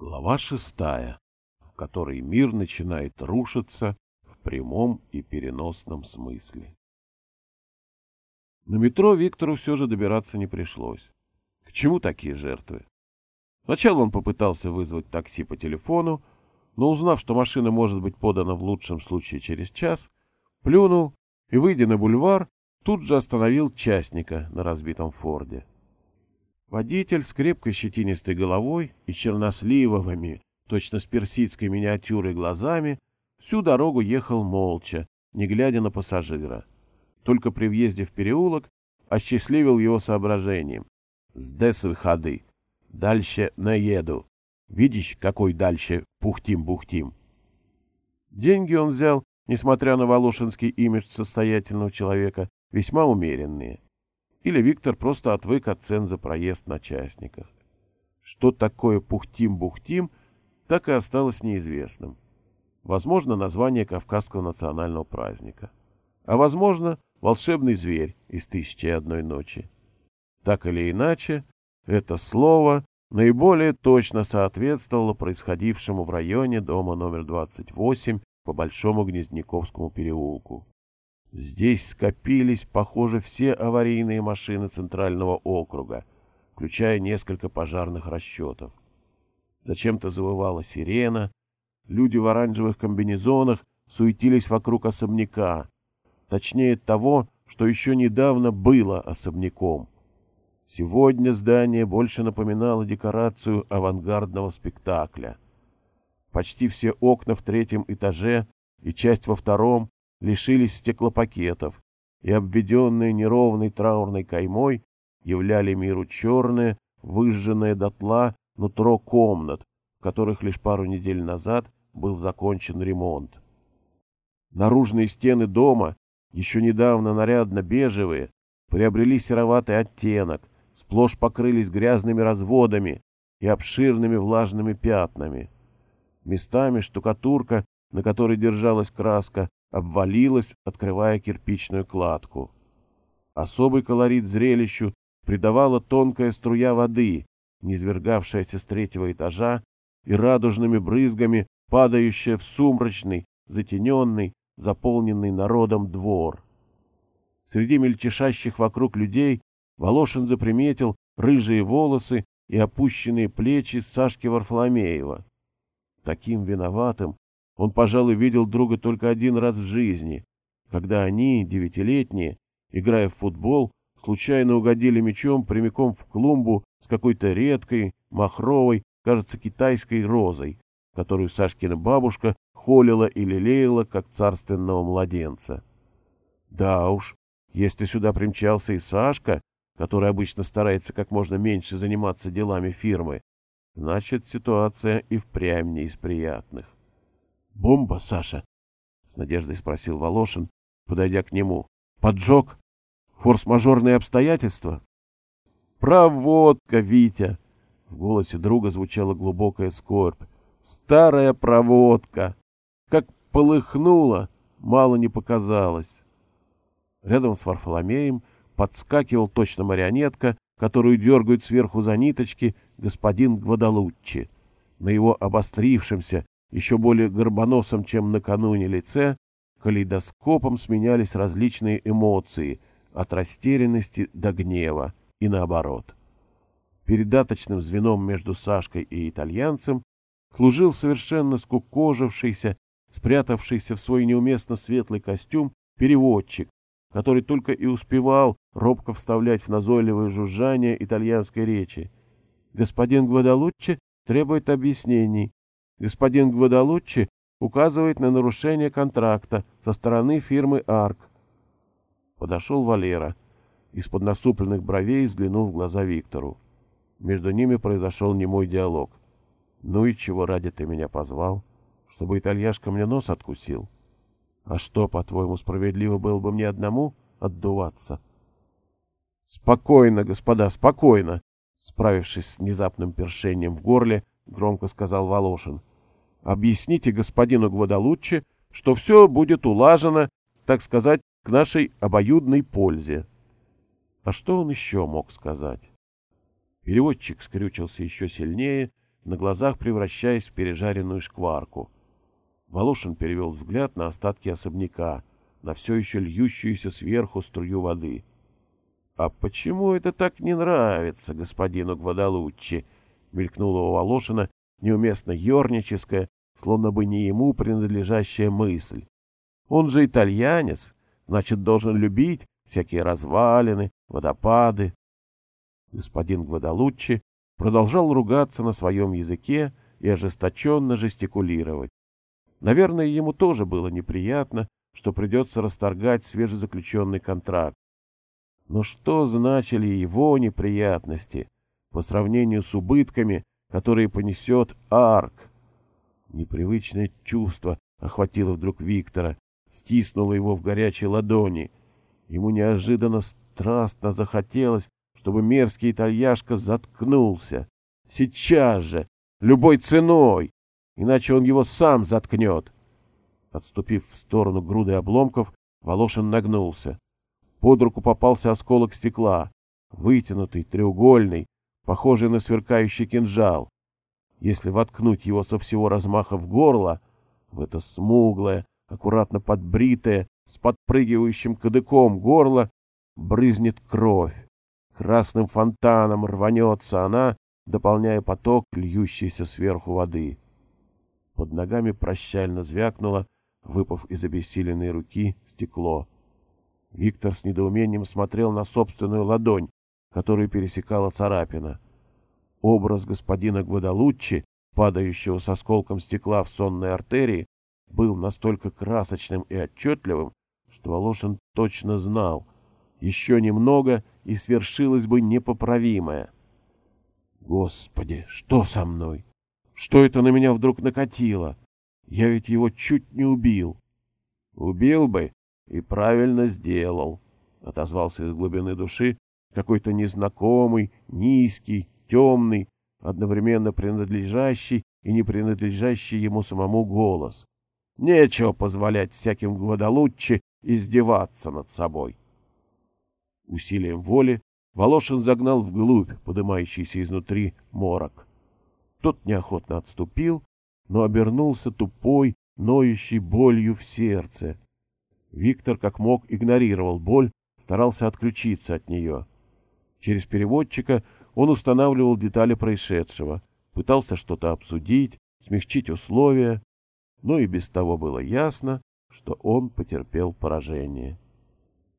Глава шестая, в которой мир начинает рушиться в прямом и переносном смысле. На метро Виктору все же добираться не пришлось. К чему такие жертвы? Сначала он попытался вызвать такси по телефону, но узнав, что машина может быть подана в лучшем случае через час, плюнул и, выйдя на бульвар, тут же остановил частника на разбитом форде. Водитель с крепкой щетинистой головой и черносливовыми, точно с персидской миниатюрой глазами, всю дорогу ехал молча, не глядя на пассажира. Только при въезде в переулок осчастливил его соображением. «Сдесуй ходы. Дальше наеду. Видишь, какой дальше пухтим-бухтим?» Деньги он взял, несмотря на волошинский имидж состоятельного человека, весьма умеренные или Виктор просто отвык от цен за проезд на частниках. Что такое пухтим-бухтим, так и осталось неизвестным. Возможно, название Кавказского национального праздника. А возможно, волшебный зверь из «Тысячи и одной ночи». Так или иначе, это слово наиболее точно соответствовало происходившему в районе дома номер 28 по Большому Гнездниковскому переулку. Здесь скопились, похоже, все аварийные машины Центрального округа, включая несколько пожарных расчетов. Зачем-то завывала сирена, люди в оранжевых комбинезонах суетились вокруг особняка, точнее того, что еще недавно было особняком. Сегодня здание больше напоминало декорацию авангардного спектакля. Почти все окна в третьем этаже и часть во втором лишились стеклопакетов и, обведенные неровной траурной каймой, являли миру черное, выжженное дотла нутро комнат, в которых лишь пару недель назад был закончен ремонт. Наружные стены дома, еще недавно нарядно-бежевые, приобрели сероватый оттенок, сплошь покрылись грязными разводами и обширными влажными пятнами. Местами штукатурка, на которой держалась краска, обвалилась, открывая кирпичную кладку. Особый колорит зрелищу придавала тонкая струя воды, низвергавшаяся с третьего этажа и радужными брызгами падающая в сумрачный, затененный, заполненный народом двор. Среди мельтешащих вокруг людей Волошин заприметил рыжие волосы и опущенные плечи Сашки Варфоломеева. Таким виноватым он, пожалуй, видел друга только один раз в жизни, когда они, девятилетние, играя в футбол, случайно угодили мячом прямиком в клумбу с какой-то редкой, махровой, кажется, китайской розой, которую Сашкина бабушка холила и лелеяла, как царственного младенца. Да уж, если сюда примчался и Сашка, который обычно старается как можно меньше заниматься делами фирмы, значит, ситуация и впрямь не из приятных. Бомба, Саша? С надеждой спросил Волошин, подойдя к нему. Поджог? Форс-мажорные обстоятельства? Проводка, Витя! В голосе друга звучала глубокая скорбь. Старая проводка! Как полыхнула, мало не показалось. Рядом с Варфоломеем подскакивал точно марионетка, которую дергают сверху за ниточки господин Гвадалуччи. На его обострившемся, еще более горбоносом, чем накануне лице, калейдоскопом сменялись различные эмоции, от растерянности до гнева и наоборот. Передаточным звеном между Сашкой и итальянцем служил совершенно скукожившийся, спрятавшийся в свой неуместно светлый костюм переводчик, который только и успевал робко вставлять в назойливое жужжание итальянской речи. «Господин Гвадалуччи требует объяснений господин Гвадалуччи указывает на нарушение контракта со стороны фирмы «Арк». Подошел Валера. Из-под насупленных бровей взглянул в глаза Виктору. Между ними произошел немой диалог. «Ну и чего ради ты меня позвал? Чтобы итальяшка мне нос откусил? А что, по-твоему, справедливо было бы мне одному отдуваться?» «Спокойно, господа, спокойно!» Справившись с внезапным першением в горле, громко сказал Волошин. Объясните господину Гвадалуччи, что все будет улажено, так сказать, к нашей обоюдной пользе. А что он еще мог сказать? Переводчик скрючился еще сильнее, на глазах превращаясь в пережаренную шкварку. Волошин перевел взгляд на остатки особняка, на все еще льющуюся сверху струю воды. — А почему это так не нравится господину Гвадалуччи? — мелькнула у Волошина неуместно ерническая, словно бы не ему принадлежащая мысль. Он же итальянец, значит, должен любить всякие развалины, водопады. Господин Гвадалуччи продолжал ругаться на своем языке и ожесточенно жестикулировать. Наверное, ему тоже было неприятно, что придется расторгать свежезаключенный контракт. Но что значили его неприятности по сравнению с убытками, которые понесет Арк? Непривычное чувство охватило вдруг Виктора, стиснуло его в горячей ладони. Ему неожиданно страстно захотелось, чтобы мерзкий итальяшка заткнулся. Сейчас же, любой ценой, иначе он его сам заткнет. Отступив в сторону груды обломков, Волошин нагнулся. Под руку попался осколок стекла, вытянутый, треугольный, похожий на сверкающий кинжал. Если воткнуть его со всего размаха в горло, в это смуглое, аккуратно подбритое, с подпрыгивающим кадыком горло, брызнет кровь. Красным фонтаном рванется она, дополняя поток, льющийся сверху воды. Под ногами прощально звякнуло, выпав из обессиленной руки, стекло. Виктор с недоумением смотрел на собственную ладонь, которую пересекала царапина. Образ господина Гвадалуччи, падающего с осколком стекла в сонной артерии, был настолько красочным и отчетливым, что Волошин точно знал, еще немного и свершилось бы непоправимое. Господи, что со мной? Что это на меня вдруг накатило? Я ведь его чуть не убил. Убил бы и правильно сделал, отозвался из глубины души какой-то незнакомый, низкий, темный, одновременно принадлежащий и не принадлежащий ему самому голос. Нечего позволять всяким Гвадалуччи издеваться над собой. Усилием воли Волошин загнал вглубь подымающийся изнутри морок. Тот неохотно отступил, но обернулся тупой, ноющей болью в сердце. Виктор как мог игнорировал боль, старался отключиться от нее. Через переводчика он устанавливал детали происшедшего, пытался что-то обсудить, смягчить условия, но и без того было ясно, что он потерпел поражение.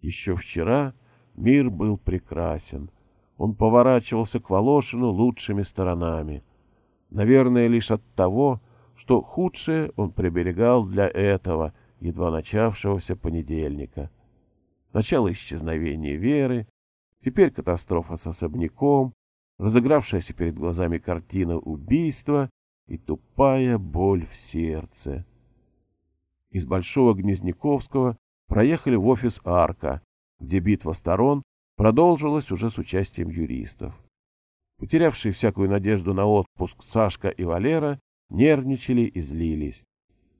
Еще вчера мир был прекрасен. Он поворачивался к Волошину лучшими сторонами. Наверное, лишь от того, что худшее он приберегал для этого, едва начавшегося понедельника. Сначала исчезновение Веры, теперь катастрофа с особняком, разыгравшаяся перед глазами картина убийства и тупая боль в сердце. Из Большого Гнезняковского проехали в офис «Арка», где битва сторон продолжилась уже с участием юристов. Потерявшие всякую надежду на отпуск Сашка и Валера нервничали и злились.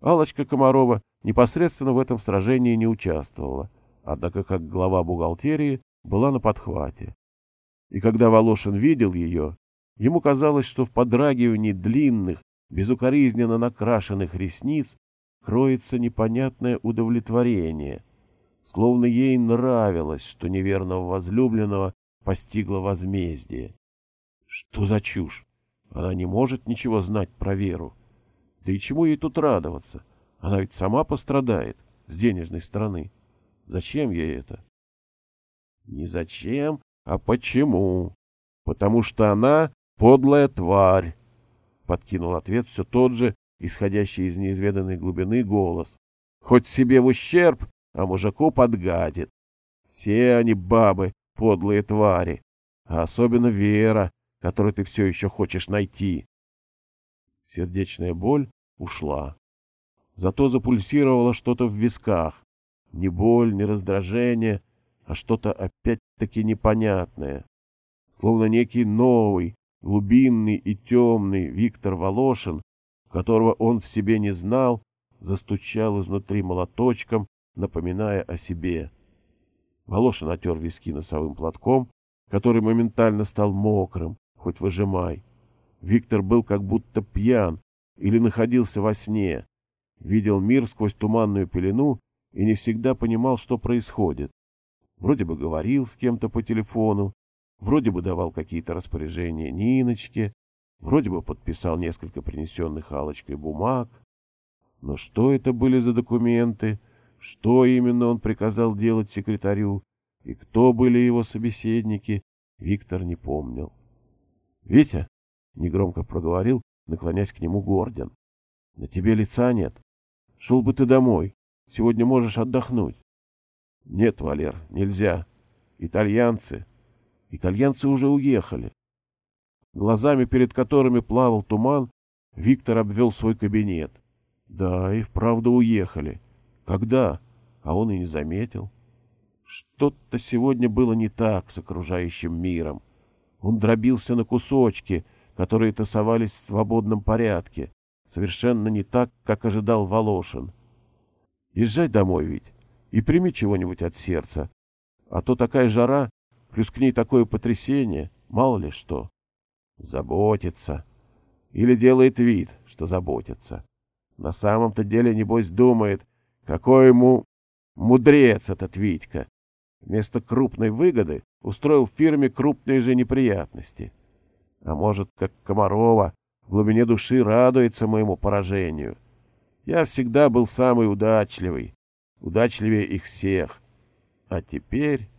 Алочка Комарова непосредственно в этом сражении не участвовала, однако как глава бухгалтерии была на подхвате. И когда Волошин видел ее, ему казалось, что в подрагивании длинных, безукоризненно накрашенных ресниц кроется непонятное удовлетворение, словно ей нравилось, что неверного возлюбленного постигло возмездие. Что за чушь? Она не может ничего знать про Веру. Да и чему ей тут радоваться? Она ведь сама пострадает с денежной стороны. Зачем ей это? Не зачем, а почему? Потому что она подлая тварь. Подкинул ответ все тот же, исходящий из неизведанной глубины голос. Хоть себе в ущерб, а мужику подгадит. Все они бабы, подлые твари. А особенно Вера, который ты все еще хочешь найти. Сердечная боль ушла. Зато запульсировало что-то в висках. Не боль, не раздражение, а что-то опять-таки непонятное. Словно некий новый, глубинный и темный Виктор Волошин, которого он в себе не знал, застучал изнутри молоточком, напоминая о себе. Волошин отер виски носовым платком, который моментально стал мокрым, хоть выжимай. Виктор был как будто пьян или находился во сне, видел мир сквозь туманную пелену и не всегда понимал, что происходит. Вроде бы говорил с кем-то по телефону, вроде бы давал какие-то распоряжения Ниночке, вроде бы подписал несколько принесенных Алочкой бумаг. Но что это были за документы, что именно он приказал делать секретарю и кто были его собеседники, Виктор не помнил. — Витя, — негромко проговорил, наклонясь к нему Гордин, — на тебе лица нет. Шел бы ты домой. Сегодня можешь отдохнуть. — Нет, Валер, нельзя. Итальянцы. Итальянцы уже уехали. Глазами, перед которыми плавал туман, Виктор обвел свой кабинет. Да, и вправду уехали. Когда? А он и не заметил. Что-то сегодня было не так с окружающим миром. Он дробился на кусочки, которые тасовались в свободном порядке, совершенно не так, как ожидал Волошин. Езжай домой ведь и прими чего-нибудь от сердца, а то такая жара, плюс к ней такое потрясение, мало ли что. Заботится. Или делает вид, что заботится. На самом-то деле, небось, думает, какой ему мудрец этот Витька. Вместо крупной выгоды устроил фирме крупные же неприятности. А может, как Комарова, в глубине души радуется моему поражению. Я всегда был самый удачливый, удачливее их всех. А теперь,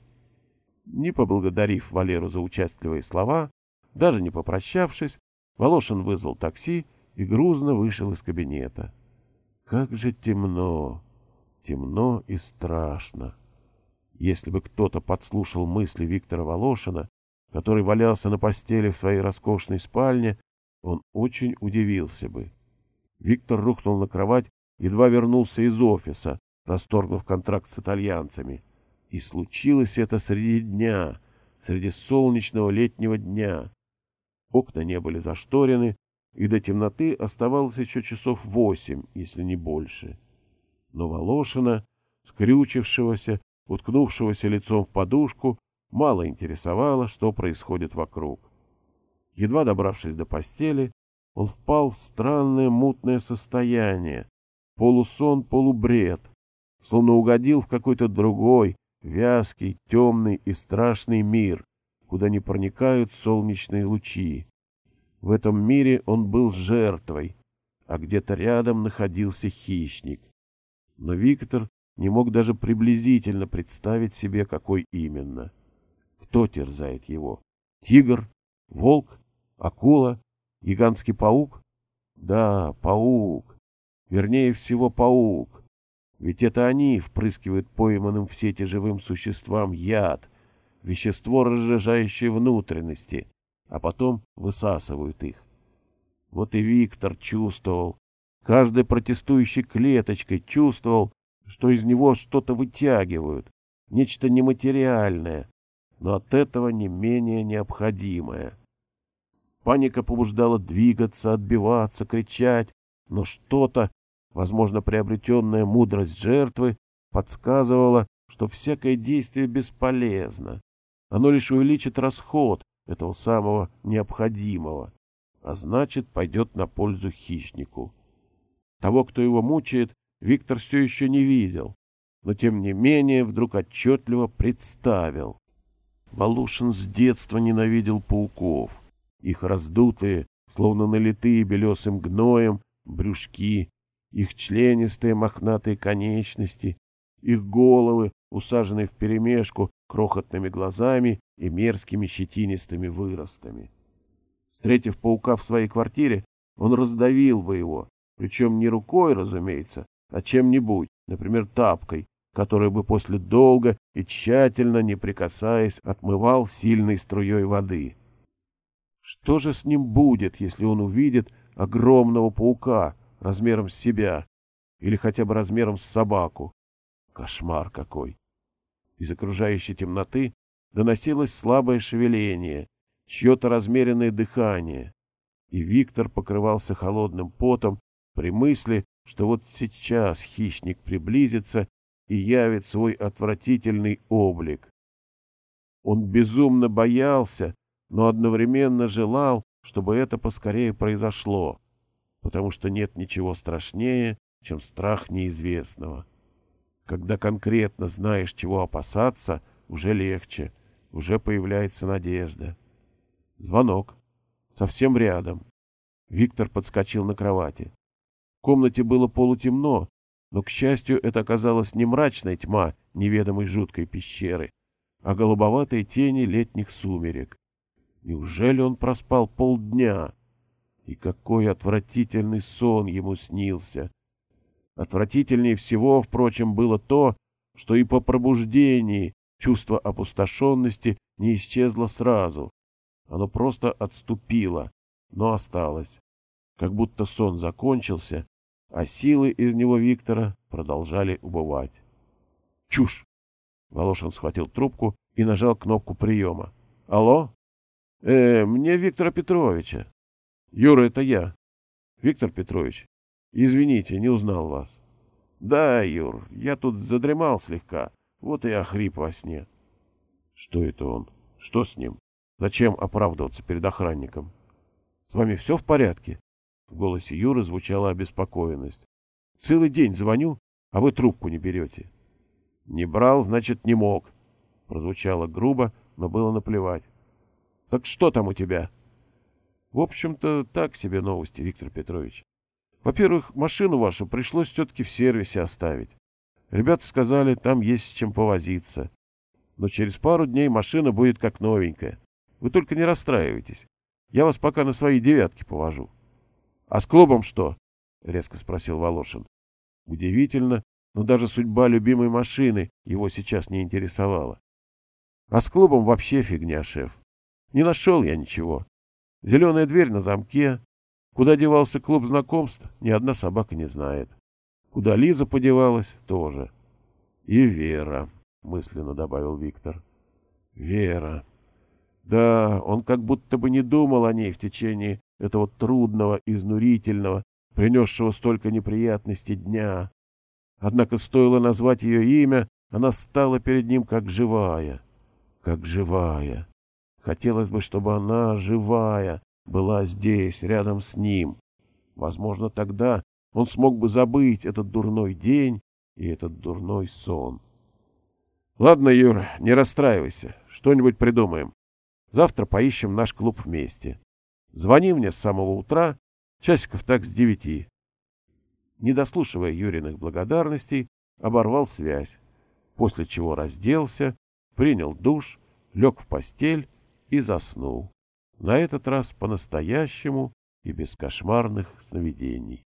не поблагодарив Валеру за участливые слова, даже не попрощавшись, Волошин вызвал такси и грузно вышел из кабинета. Как же темно, темно и страшно. Если бы кто-то подслушал мысли Виктора Волошина, который валялся на постели в своей роскошной спальне, он очень удивился бы. Виктор рухнул на кровать, едва вернулся из офиса, расторгнув контракт с итальянцами. И случилось это среди дня, среди солнечного летнего дня. Окна не были зашторены, и до темноты оставалось еще часов восемь, если не больше. Но Волошина, скрючившегося, уткнувшегося лицом в подушку, мало интересовало, что происходит вокруг. Едва добравшись до постели, он впал в странное мутное состояние, полусон, полубред, словно угодил в какой-то другой, вязкий, темный и страшный мир, куда не проникают солнечные лучи. В этом мире он был жертвой, а где-то рядом находился хищник. Но Виктор не мог даже приблизительно представить себе, какой именно. Кто терзает его? Тигр? Волк? Акула? Гигантский паук? Да, паук. Вернее всего, паук. Ведь это они впрыскивают пойманным в сети живым существам яд, вещество, разжижающее внутренности, а потом высасывают их. Вот и Виктор чувствовал, каждой протестующей клеточкой чувствовал, что из него что-то вытягивают, нечто нематериальное, но от этого не менее необходимое. Паника побуждала двигаться, отбиваться, кричать, но что-то, возможно, приобретенная мудрость жертвы, подсказывала, что всякое действие бесполезно. Оно лишь увеличит расход этого самого необходимого, а значит, пойдет на пользу хищнику. Того, кто его мучает, Виктор все еще не видел, но тем не менее вдруг отчетливо представил. Волушин с детства ненавидел пауков. Их раздутые, словно налитые белесым гноем, брюшки, их членистые мохнатые конечности, их головы, усаженные вперемешку крохотными глазами и мерзкими щетинистыми выростами. Встретив паука в своей квартире, он раздавил бы его, причем не рукой, разумеется, а чем-нибудь, например, тапкой, которую бы после долго и тщательно, не прикасаясь, отмывал сильной струей воды. Что же с ним будет, если он увидит огромного паука размером с себя или хотя бы размером с собаку? Кошмар какой! Из окружающей темноты доносилось слабое шевеление, чье-то размеренное дыхание, и Виктор покрывался холодным потом при мысли, что вот сейчас хищник приблизится и явит свой отвратительный облик. Он безумно боялся, но одновременно желал, чтобы это поскорее произошло, потому что нет ничего страшнее, чем страх неизвестного. Когда конкретно знаешь, чего опасаться, уже легче, уже появляется надежда. Звонок. Совсем рядом. Виктор подскочил на кровати. В комнате было полутемно, но, к счастью, это оказалась не мрачная тьма неведомой жуткой пещеры, а голубоватые тени летних сумерек. Неужели он проспал полдня? И какой отвратительный сон ему снился! Отвратительнее всего, впрочем, было то, что и по пробуждении чувство опустошенности не исчезло сразу. Оно просто отступило, но осталось. Как будто сон закончился, а силы из него Виктора продолжали убывать. «Чушь!» Волошин схватил трубку и нажал кнопку приема. «Алло? Э, мне Виктора Петровича. Юра, это я. Виктор Петрович, Извините, не узнал вас. Да, Юр, я тут задремал слегка, вот и охрип во сне. Что это он? Что с ним? Зачем оправдываться перед охранником? С вами все в порядке? В голосе Юры звучала обеспокоенность. Целый день звоню, а вы трубку не берете. Не брал, значит, не мог. Прозвучало грубо, но было наплевать. Так что там у тебя? В общем-то, так себе новости, Виктор Петрович. Во-первых, машину вашу пришлось все-таки в сервисе оставить. Ребята сказали, там есть с чем повозиться. Но через пару дней машина будет как новенькая. Вы только не расстраивайтесь. Я вас пока на свои девятки повожу. — А с клубом что? — резко спросил Волошин. Удивительно, но даже судьба любимой машины его сейчас не интересовала. — А с клубом вообще фигня, шеф. Не нашел я ничего. Зеленая дверь на замке, Куда девался клуб знакомств, ни одна собака не знает. Куда Лиза подевалась, тоже. И Вера, мысленно добавил Виктор. Вера. Да, он как будто бы не думал о ней в течение этого трудного, изнурительного, принесшего столько неприятностей дня. Однако стоило назвать ее имя, она стала перед ним как живая. Как живая. Хотелось бы, чтобы она, живая, была здесь, рядом с ним. Возможно, тогда он смог бы забыть этот дурной день и этот дурной сон. Ладно, Юр, не расстраивайся, что-нибудь придумаем. Завтра поищем наш клуб вместе. Звони мне с самого утра, часиков так с девяти. Не дослушивая Юриных благодарностей, оборвал связь, после чего разделся, принял душ, лег в постель и заснул. На этот раз по-настоящему и без кошмарных сновидений.